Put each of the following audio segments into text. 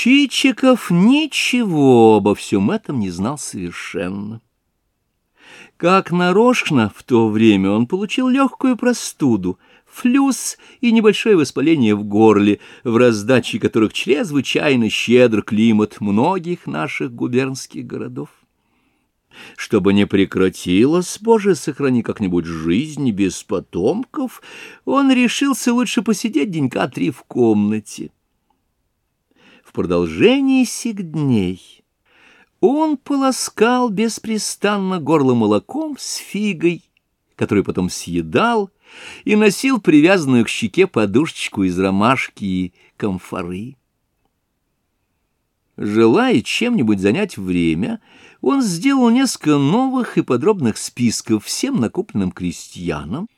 Чичиков ничего обо всем этом не знал совершенно. Как нарочно в то время он получил легкую простуду, флюс и небольшое воспаление в горле, в раздаче которых чрезвычайно щедр климат многих наших губернских городов. Чтобы не прекратилась, Боже, сохрани как-нибудь жизнь без потомков, он решился лучше посидеть денька три в комнате. В продолжении сих дней он полоскал беспрестанно горло молоком с фигой, которую потом съедал, и носил привязанную к щеке подушечку из ромашки и комфоры. Желая чем-нибудь занять время, он сделал несколько новых и подробных списков всем накопленным крестьянам,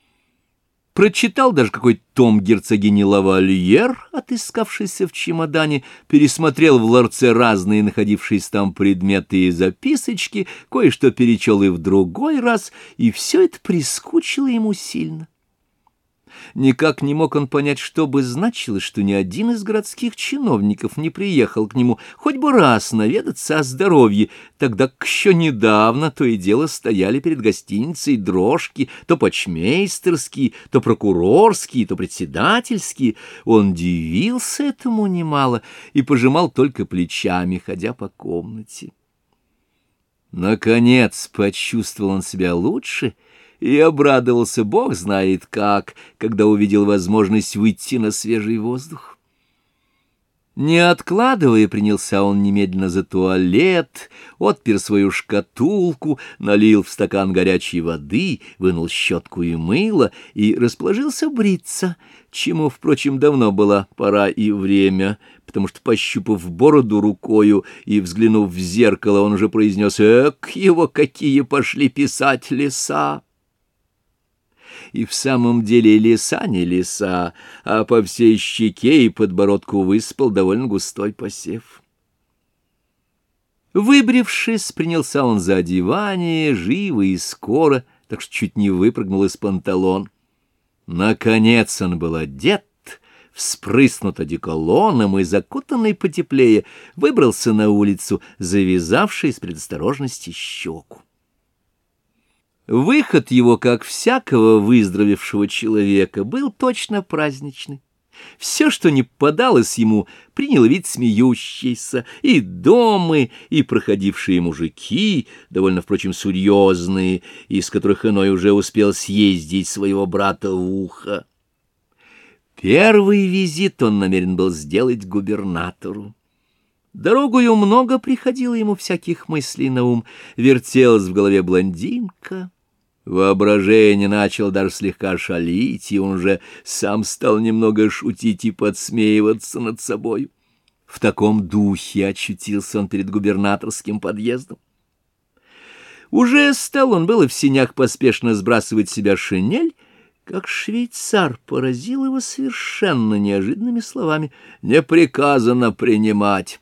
прочитал даже какой-то том герцогини Лавальер, отыскавшийся в чемодане, пересмотрел в ларце разные находившиеся там предметы и записочки, кое-что перечел и в другой раз, и все это прискучило ему сильно. Никак не мог он понять, что бы значило, что ни один из городских чиновников не приехал к нему хоть бы раз наведаться о здоровье, тогда к еще недавно то и дело стояли перед гостиницей дрожки, то почмейстерские, то прокурорские, то председательские. Он дивился этому немало и пожимал только плечами, ходя по комнате. Наконец почувствовал он себя лучше — и обрадовался, бог знает как, когда увидел возможность выйти на свежий воздух. Не откладывая, принялся он немедленно за туалет, отпер свою шкатулку, налил в стакан горячей воды, вынул щетку и мыло и расположился бриться, чему, впрочем, давно была пора и время, потому что, пощупав бороду рукою и взглянув в зеркало, он уже произнес «Эк, его какие пошли писать леса!» И в самом деле леса не леса, а по всей щеке и подбородку выспал довольно густой посев. Выбрившись, принялся он за одевание, живо и скоро, так что чуть не выпрыгнул из панталон. Наконец он был одет, вспрыснут одеколоном и, закутанный потеплее, выбрался на улицу, завязавший с предосторожности щеку. Выход его, как всякого выздоровевшего человека, был точно праздничный. Все, что не подалось ему, принял вид смеющийся, и домы, и проходившие мужики, довольно, впрочем, серьезные, из которых иной уже успел съездить своего брата в ухо. Первый визит он намерен был сделать губернатору. Дорогою много приходило ему всяких мыслей на ум, вертелась в голове блондинка — Воображение начало даже слегка шалить, и он уже сам стал немного шутить и подсмеиваться над собой. В таком духе очутился он перед губернаторским подъездом. Уже стал он было в синях поспешно сбрасывать с себя шинель, как швейцар поразил его совершенно неожиданными словами «Не приказано принимать».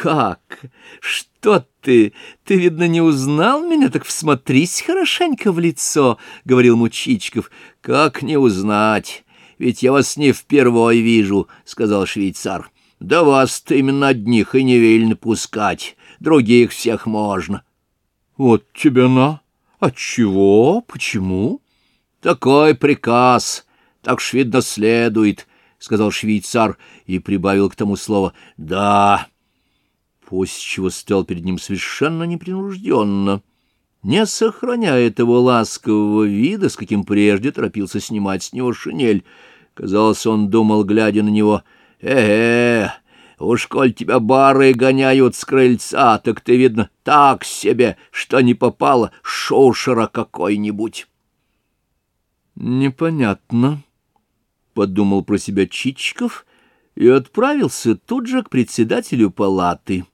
«Как? Что ты? Ты, видно, не узнал меня? Так всмотрись хорошенько в лицо», — говорил Мучичков. «Как не узнать? Ведь я вас не впервой вижу», — сказал швейцар. «Да вас-то именно одних и не велено пускать, других всех можно». «Вот тебе на! Отчего? Почему?» «Такой приказ, так ж, видно, следует», — сказал швейцар и прибавил к тому слово «да» после чего стал перед ним совершенно непринужденно, не сохраняя этого ласкового вида, с каким прежде торопился снимать с него шинель. Казалось, он думал, глядя на него, «Э-э, уж коль тебя бары гоняют с крыльца, так ты, видно, так себе, что не попало, шушера какой-нибудь». «Непонятно», — подумал про себя Чичиков и отправился тут же к председателю палаты.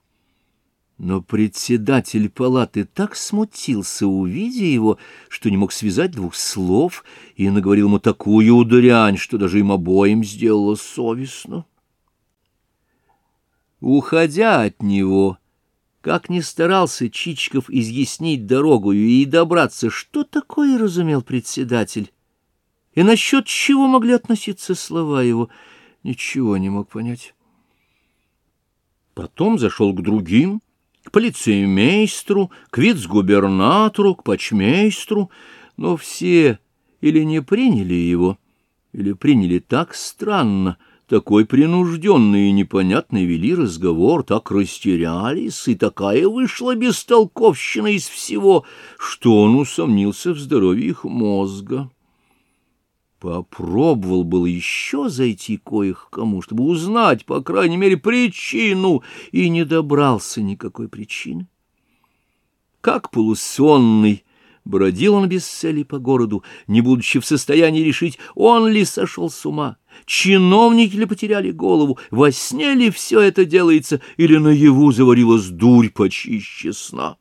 Но председатель палаты так смутился, увидя его, что не мог связать двух слов, и наговорил ему такую ударянь, что даже им обоим сделало совестно. Уходя от него, как ни старался Чичков изъяснить дорогу и добраться, что такое разумел председатель, и насчет чего могли относиться слова его, ничего не мог понять. Потом зашел к другим, к полицеймейстру, к вице-губернатору, к почмейстру, но все или не приняли его, или приняли так странно, такой принужденный и непонятный вели разговор, так растерялись, и такая вышла бестолковщина из всего, что он усомнился в здоровье их мозга. Попробовал было еще зайти кое к кому, чтобы узнать, по крайней мере, причину, и не добрался никакой причины. Как полусонный, бродил он без цели по городу, не будучи в состоянии решить, он ли сошел с ума, чиновники ли потеряли голову, во сне ли все это делается, или наяву заварилась дурь почище сна.